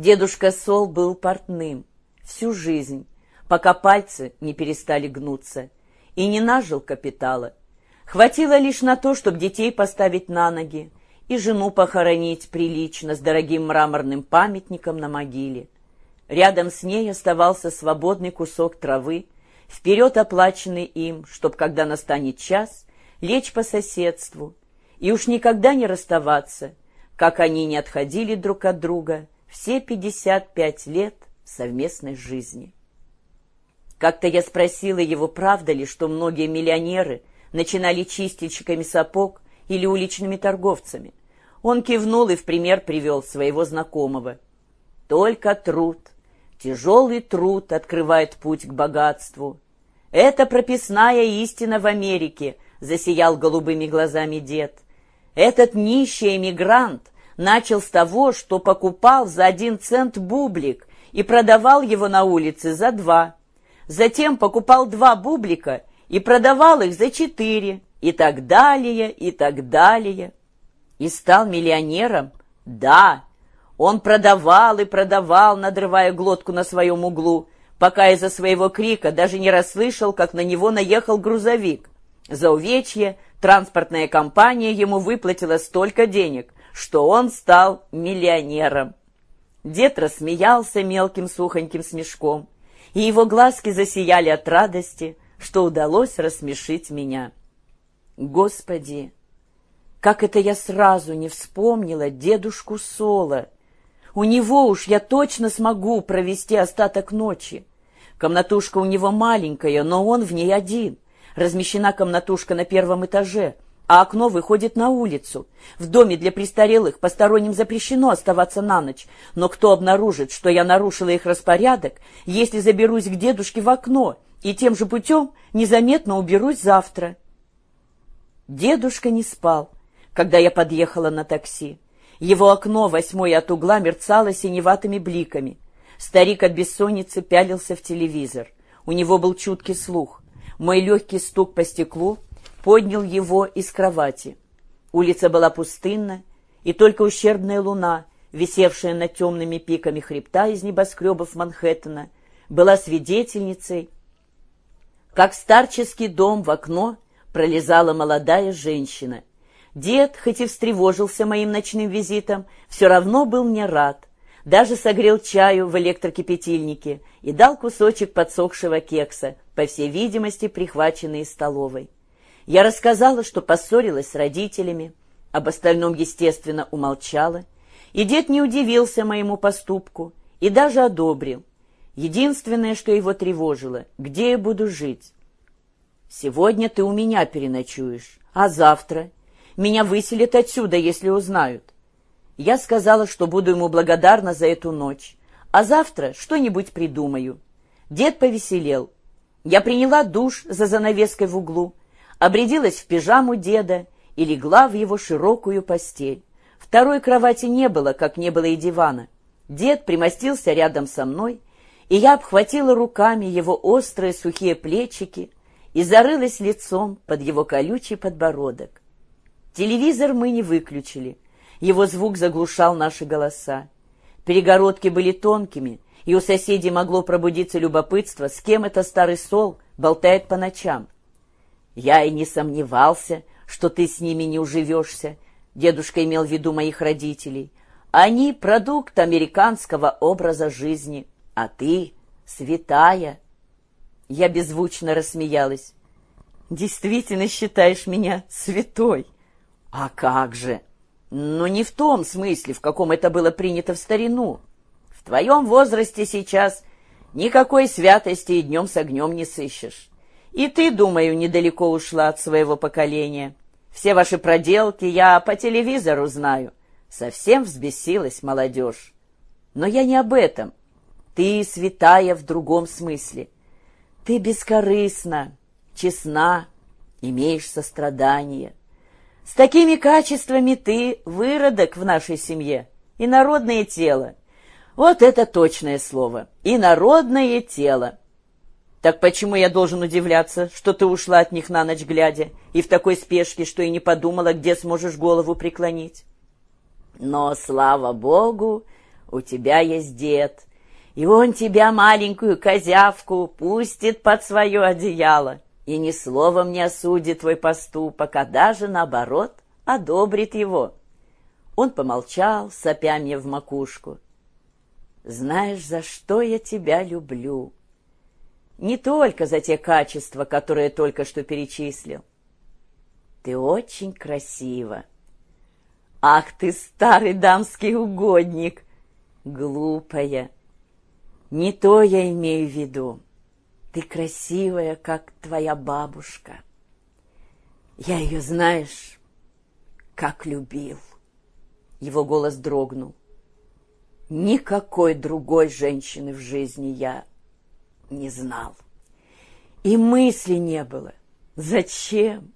Дедушка Сол был портным всю жизнь, пока пальцы не перестали гнуться, и не нажил капитала. Хватило лишь на то, чтобы детей поставить на ноги и жену похоронить прилично с дорогим мраморным памятником на могиле. Рядом с ней оставался свободный кусок травы, вперед оплаченный им, чтоб, когда настанет час, лечь по соседству и уж никогда не расставаться, как они не отходили друг от друга все пятьдесят пять лет совместной жизни. Как-то я спросила его, правда ли, что многие миллионеры начинали чистильщиками сапог или уличными торговцами. Он кивнул и в пример привел своего знакомого. Только труд, тяжелый труд открывает путь к богатству. Это прописная истина в Америке, засиял голубыми глазами дед. Этот нищий эмигрант начал с того, что покупал за один цент бублик и продавал его на улице за два. Затем покупал два бублика и продавал их за четыре, и так далее, и так далее. И стал миллионером? Да. Он продавал и продавал, надрывая глотку на своем углу, пока из-за своего крика даже не расслышал, как на него наехал грузовик. За увечье транспортная компания ему выплатила столько денег, что он стал миллионером. Дед рассмеялся мелким сухоньким смешком, и его глазки засияли от радости, что удалось рассмешить меня. Господи, как это я сразу не вспомнила дедушку Соло! У него уж я точно смогу провести остаток ночи. Комнатушка у него маленькая, но он в ней один. Размещена комнатушка на первом этаже — а окно выходит на улицу. В доме для престарелых посторонним запрещено оставаться на ночь, но кто обнаружит, что я нарушила их распорядок, если заберусь к дедушке в окно и тем же путем незаметно уберусь завтра? Дедушка не спал, когда я подъехала на такси. Его окно, восьмое от угла, мерцало синеватыми бликами. Старик от бессонницы пялился в телевизор. У него был чуткий слух. Мой легкий стук по стеклу — поднял его из кровати. Улица была пустынна, и только ущербная луна, висевшая над темными пиками хребта из небоскребов Манхэттена, была свидетельницей, как старческий дом в окно пролезала молодая женщина. Дед, хоть и встревожился моим ночным визитом, все равно был мне рад. Даже согрел чаю в электрокипятильнике и дал кусочек подсохшего кекса, по всей видимости, прихваченный из столовой. Я рассказала, что поссорилась с родителями, об остальном, естественно, умолчала, и дед не удивился моему поступку и даже одобрил. Единственное, что его тревожило, где я буду жить. «Сегодня ты у меня переночуешь, а завтра? Меня выселят отсюда, если узнают». Я сказала, что буду ему благодарна за эту ночь, а завтра что-нибудь придумаю. Дед повеселел. Я приняла душ за занавеской в углу, обрядилась в пижаму деда и легла в его широкую постель. Второй кровати не было, как не было и дивана. Дед примостился рядом со мной, и я обхватила руками его острые сухие плечики и зарылась лицом под его колючий подбородок. Телевизор мы не выключили, его звук заглушал наши голоса. Перегородки были тонкими, и у соседей могло пробудиться любопытство, с кем это старый сол болтает по ночам. Я и не сомневался, что ты с ними не уживешься. Дедушка имел в виду моих родителей. Они — продукт американского образа жизни, а ты — святая. Я беззвучно рассмеялась. Действительно считаешь меня святой? А как же? Но не в том смысле, в каком это было принято в старину. В твоем возрасте сейчас никакой святости и днем с огнем не сыщешь. И ты, думаю, недалеко ушла от своего поколения. Все ваши проделки я по телевизору знаю. Совсем взбесилась молодежь. Но я не об этом. Ты святая в другом смысле. Ты бескорыстна, честна, имеешь сострадание. С такими качествами ты выродок в нашей семье и народное тело. Вот это точное слово. И народное тело. Так почему я должен удивляться, что ты ушла от них на ночь глядя и в такой спешке, что и не подумала, где сможешь голову преклонить? Но, слава богу, у тебя есть дед, и он тебя, маленькую козявку, пустит под свое одеяло и ни словом не осудит твой поступок, а даже, наоборот, одобрит его. Он помолчал, сопя мне в макушку. «Знаешь, за что я тебя люблю?» Не только за те качества, которые только что перечислил. Ты очень красива. Ах ты, старый дамский угодник! Глупая! Не то я имею в виду. Ты красивая, как твоя бабушка. Я ее, знаешь, как любил. Его голос дрогнул. Никакой другой женщины в жизни я не знал. И мысли не было. Зачем?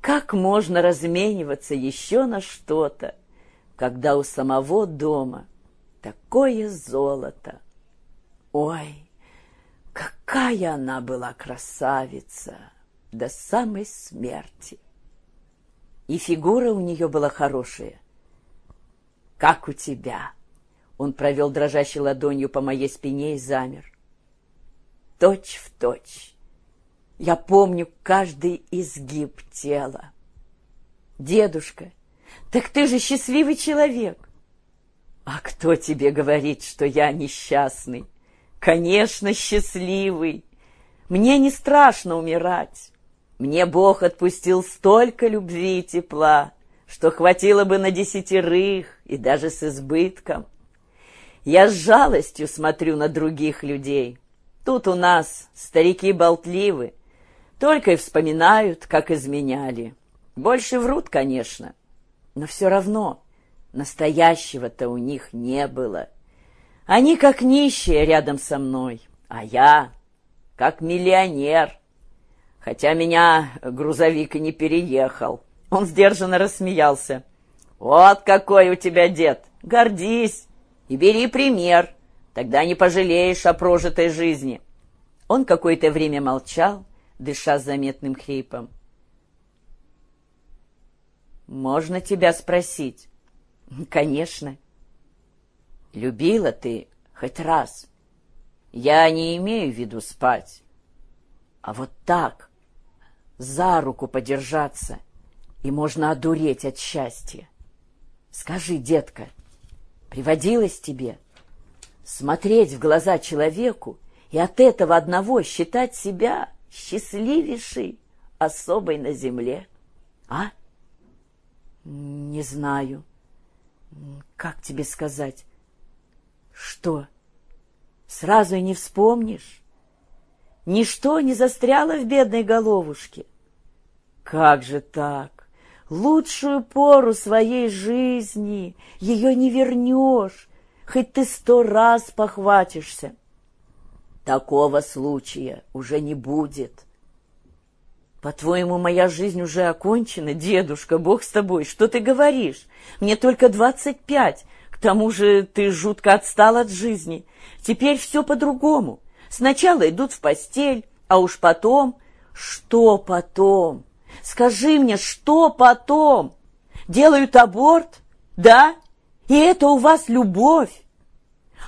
Как можно размениваться еще на что-то, когда у самого дома такое золото? Ой, какая она была красавица до самой смерти! И фигура у нее была хорошая, как у тебя. Он провел дрожащей ладонью по моей спине и замер. Точь в точь. Я помню каждый изгиб тела. Дедушка, так ты же счастливый человек. А кто тебе говорит, что я несчастный? Конечно, счастливый. Мне не страшно умирать. Мне Бог отпустил столько любви и тепла, что хватило бы на десятерых и даже с избытком. Я с жалостью смотрю на других людей. Тут у нас старики болтливы, только и вспоминают, как изменяли. Больше врут, конечно, но все равно настоящего-то у них не было. Они как нищие рядом со мной, а я как миллионер. Хотя меня грузовик и не переехал. Он сдержанно рассмеялся. «Вот какой у тебя дед! Гордись и бери пример, тогда не пожалеешь о прожитой жизни». Он какое-то время молчал, дыша заметным хрипом. «Можно тебя спросить?» «Конечно. Любила ты хоть раз. Я не имею в виду спать. А вот так, за руку подержаться, и можно одуреть от счастья. Скажи, детка, приводилось тебе смотреть в глаза человеку и от этого одного считать себя счастливейшей особой на земле? А? Не знаю. Как тебе сказать? Что? Сразу и не вспомнишь? Ничто не застряло в бедной головушке. Как же так? Лучшую пору своей жизни ее не вернешь, хоть ты сто раз похватишься. Такого случая уже не будет. По-твоему, моя жизнь уже окончена, дедушка, бог с тобой, что ты говоришь? Мне только двадцать пять, к тому же ты жутко отстал от жизни. Теперь все по-другому. Сначала идут в постель, а уж потом... Что потом? Скажи мне, что потом? Делают аборт? Да? И это у вас любовь?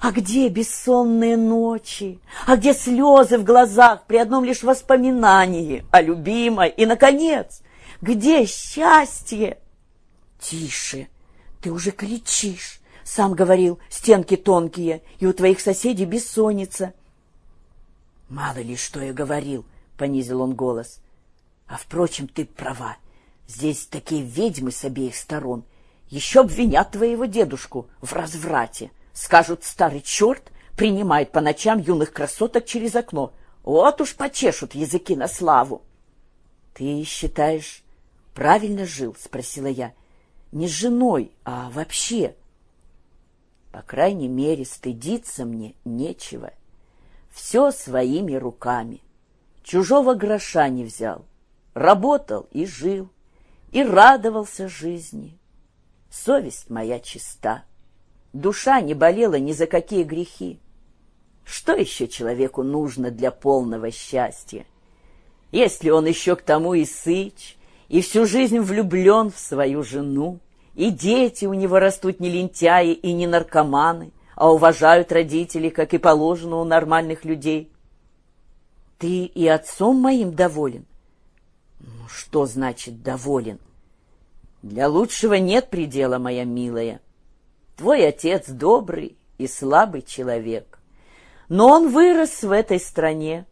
А где бессонные ночи? А где слезы в глазах при одном лишь воспоминании о любимой? И, наконец, где счастье? Тише, ты уже кричишь. Сам говорил, стенки тонкие, и у твоих соседей бессонница. Мало ли, что я говорил, понизил он голос. А, впрочем, ты права. Здесь такие ведьмы с обеих сторон. Еще обвинят твоего дедушку в разврате. Скажут, старый черт принимает по ночам юных красоток через окно. Вот уж почешут языки на славу. — Ты считаешь, правильно жил? — спросила я. — Не с женой, а вообще. — по крайней мере, стыдиться мне нечего. Все своими руками. Чужого гроша не взял. Работал и жил, и радовался жизни. Совесть моя чиста. Душа не болела ни за какие грехи. Что еще человеку нужно для полного счастья? Если он еще к тому и сыч, и всю жизнь влюблен в свою жену, и дети у него растут не лентяи и не наркоманы, а уважают родителей, как и положено у нормальных людей. Ты и отцом моим доволен? Ну, что значит доволен? Для лучшего нет предела, моя милая. Твой отец добрый и слабый человек. Но он вырос в этой стране,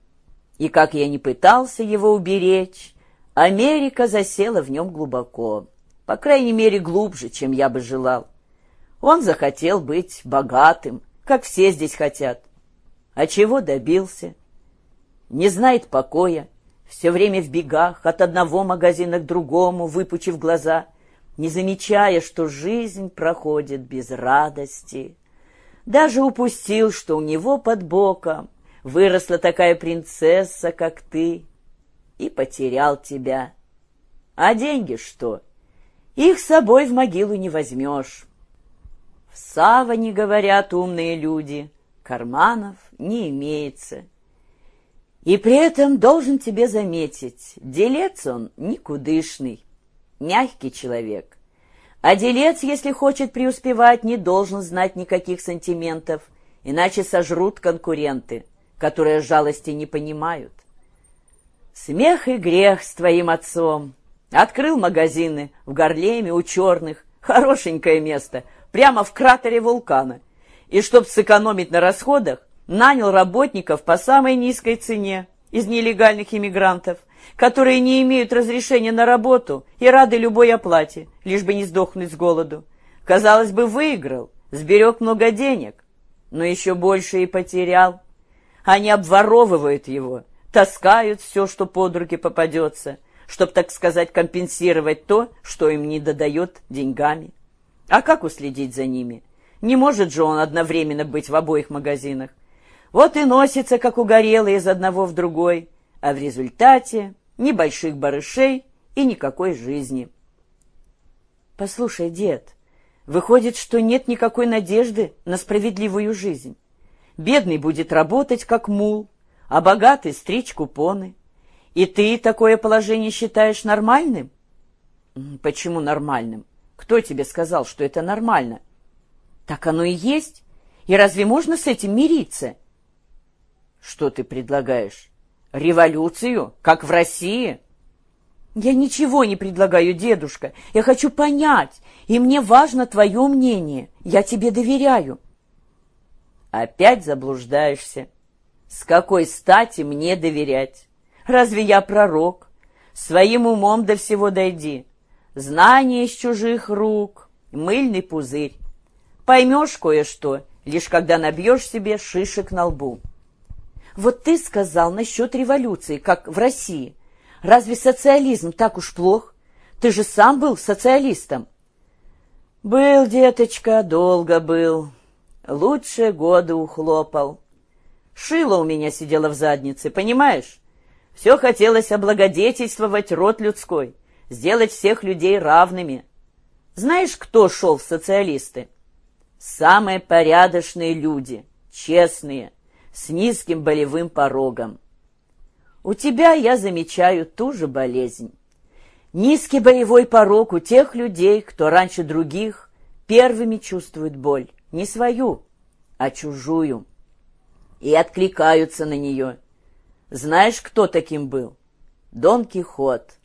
и, как я не пытался его уберечь, Америка засела в нем глубоко, по крайней мере, глубже, чем я бы желал. Он захотел быть богатым, как все здесь хотят. А чего добился? Не знает покоя, все время в бегах, от одного магазина к другому, выпучив глаза, не замечая, что жизнь проходит без радости. Даже упустил, что у него под боком выросла такая принцесса, как ты, и потерял тебя. А деньги что? Их с собой в могилу не возьмешь. В саване, говорят умные люди, карманов не имеется. И при этом должен тебе заметить, делец он никудышный, мягкий человек. А делец, если хочет преуспевать, не должен знать никаких сантиментов, иначе сожрут конкуренты, которые жалости не понимают. Смех и грех с твоим отцом. Открыл магазины в Горлеме у черных. Хорошенькое место, прямо в кратере вулкана. И чтоб сэкономить на расходах, нанял работников по самой низкой цене из нелегальных иммигрантов, которые не имеют разрешения на работу и рады любой оплате, лишь бы не сдохнуть с голоду. Казалось бы, выиграл, сберег много денег, но еще больше и потерял. Они обворовывают его, таскают все, что под руки попадется, чтобы, так сказать, компенсировать то, что им не додает деньгами. А как уследить за ними? Не может же он одновременно быть в обоих магазинах. Вот и носится, как угорелый, из одного в другой, а в результате небольших барышей и никакой жизни. Послушай, дед, выходит, что нет никакой надежды на справедливую жизнь. Бедный будет работать, как мул, а богатый стричь купоны. И ты такое положение считаешь нормальным? Почему нормальным? Кто тебе сказал, что это нормально? Так оно и есть. И разве можно с этим мириться? Что ты предлагаешь? Революцию, как в России? Я ничего не предлагаю, дедушка. Я хочу понять, и мне важно твое мнение. Я тебе доверяю. Опять заблуждаешься. С какой стати мне доверять? Разве я пророк? Своим умом до всего дойди. Знание из чужих рук, мыльный пузырь. Поймешь кое-что, лишь когда набьешь себе шишек на лбу. Вот ты сказал насчет революции, как в России. Разве социализм так уж плох? Ты же сам был социалистом. Был, деточка, долго был. Лучшие годы ухлопал. Шило у меня сидело в заднице, понимаешь? Все хотелось облагодетельствовать род людской сделать всех людей равными. Знаешь, кто шел в социалисты? Самые порядочные люди, честные, с низким болевым порогом. У тебя я замечаю ту же болезнь. Низкий болевой порог у тех людей, кто раньше других первыми чувствует боль, не свою, а чужую, и откликаются на нее. Знаешь, кто таким был? Дон Кихот —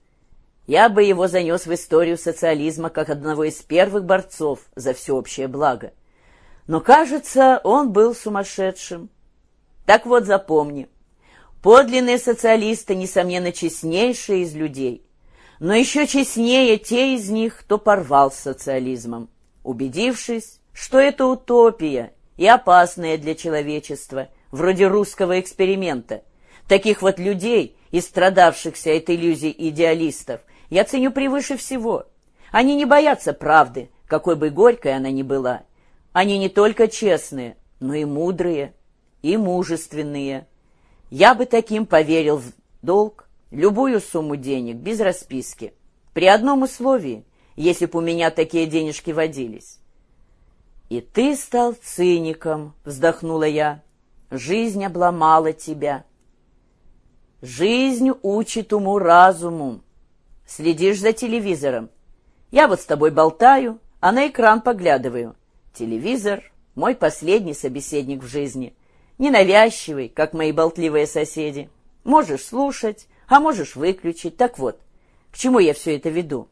я бы его занес в историю социализма как одного из первых борцов за всеобщее благо. Но, кажется, он был сумасшедшим. Так вот, запомни, подлинные социалисты, несомненно, честнейшие из людей, но еще честнее те из них, кто порвал с социализмом, убедившись, что это утопия и опасная для человечества, вроде русского эксперимента. Таких вот людей, истрадавшихся от иллюзий идеалистов, я ценю превыше всего. Они не боятся правды, какой бы горькой она ни была. Они не только честные, но и мудрые, и мужественные. Я бы таким поверил в долг, любую сумму денег, без расписки. При одном условии, если бы у меня такие денежки водились. «И ты стал циником», — вздохнула я. «Жизнь обломала тебя». «Жизнь учит уму-разуму», Следишь за телевизором. Я вот с тобой болтаю, а на экран поглядываю. Телевизор Мой последний собеседник в жизни. Ненавязчивый, как мои болтливые соседи. Можешь слушать, а можешь выключить. Так вот, к чему я все это веду?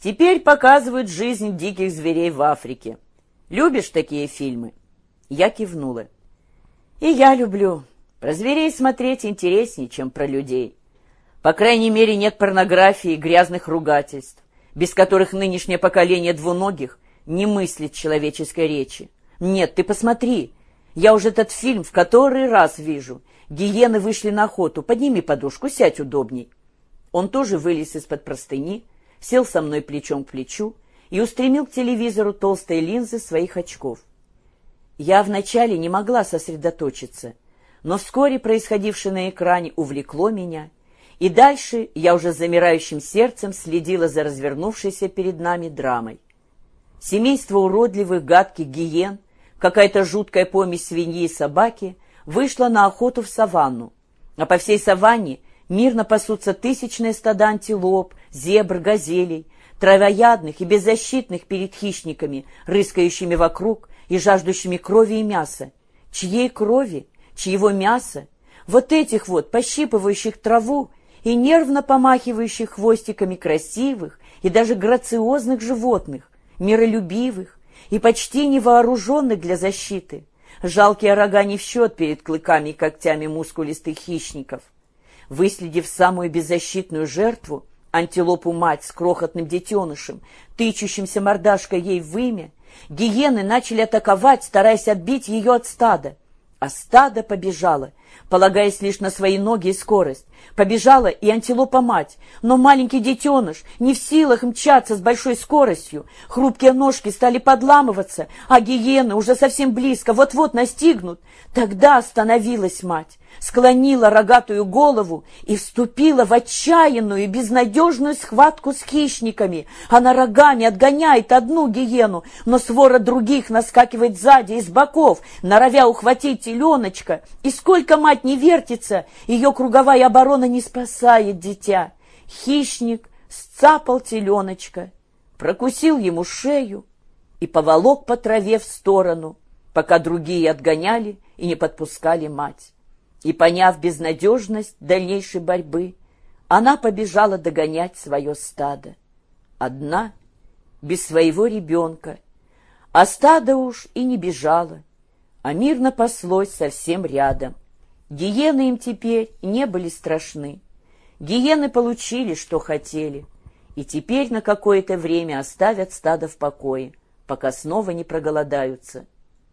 Теперь показывают жизнь диких зверей в Африке. Любишь такие фильмы? Я кивнула. И я люблю. Про зверей смотреть интереснее, чем про людей. По крайней мере, нет порнографии и грязных ругательств, без которых нынешнее поколение двуногих не мыслит человеческой речи. Нет, ты посмотри, я уже этот фильм в который раз вижу. Гиены вышли на охоту. Подними подушку, сядь удобней. Он тоже вылез из-под простыни, сел со мной плечом к плечу и устремил к телевизору толстые линзы своих очков. Я вначале не могла сосредоточиться, но вскоре происходившее на экране увлекло меня, и дальше я уже с замирающим сердцем следила за развернувшейся перед нами драмой. Семейство уродливых гадких гиен, какая-то жуткая помесь свиньи и собаки, вышло на охоту в саванну, а по всей саванне мирно пасутся тысячные стада антилоп, зебр, газелей, травоядных и беззащитных перед хищниками, рыскающими вокруг и жаждущими крови и мяса. Чьей крови, чьего мяса? Вот этих вот, пощипывающих траву и нервно помахивающих хвостиками красивых и даже грациозных животных, миролюбивых и почти невооруженных для защиты. Жалкие рога не в счет перед клыками и когтями мускулистых хищников. Выследив самую беззащитную жертву, антилопу-мать с крохотным детенышем, тычущимся мордашкой ей в имя, гиены начали атаковать, стараясь отбить ее от стада. А стадо побежало — полагаясь лишь на свои ноги и скорость. Побежала и антилопа-мать, но маленький детеныш не в силах мчаться с большой скоростью. Хрупкие ножки стали подламываться, а гиены уже совсем близко, вот-вот настигнут. Тогда остановилась мать, склонила рогатую голову и вступила в отчаянную и безнадежную схватку с хищниками. Она рогами отгоняет одну гиену, но свора других наскакивает сзади и с боков, норовя ухватить теленочка. И сколько мать не вертится, ее круговая оборона не спасает дитя. Хищник сцапал теленочка, прокусил ему шею и поволок по траве в сторону, пока другие отгоняли и не подпускали мать. И, поняв безнадежность дальнейшей борьбы, она побежала догонять свое стадо. Одна, без своего ребенка, а стадо уж и не бежало, а мирно паслось совсем рядом. Гиены им теперь не были страшны. Гиены получили, что хотели, и теперь на какое-то время оставят стадо в покое, пока снова не проголодаются.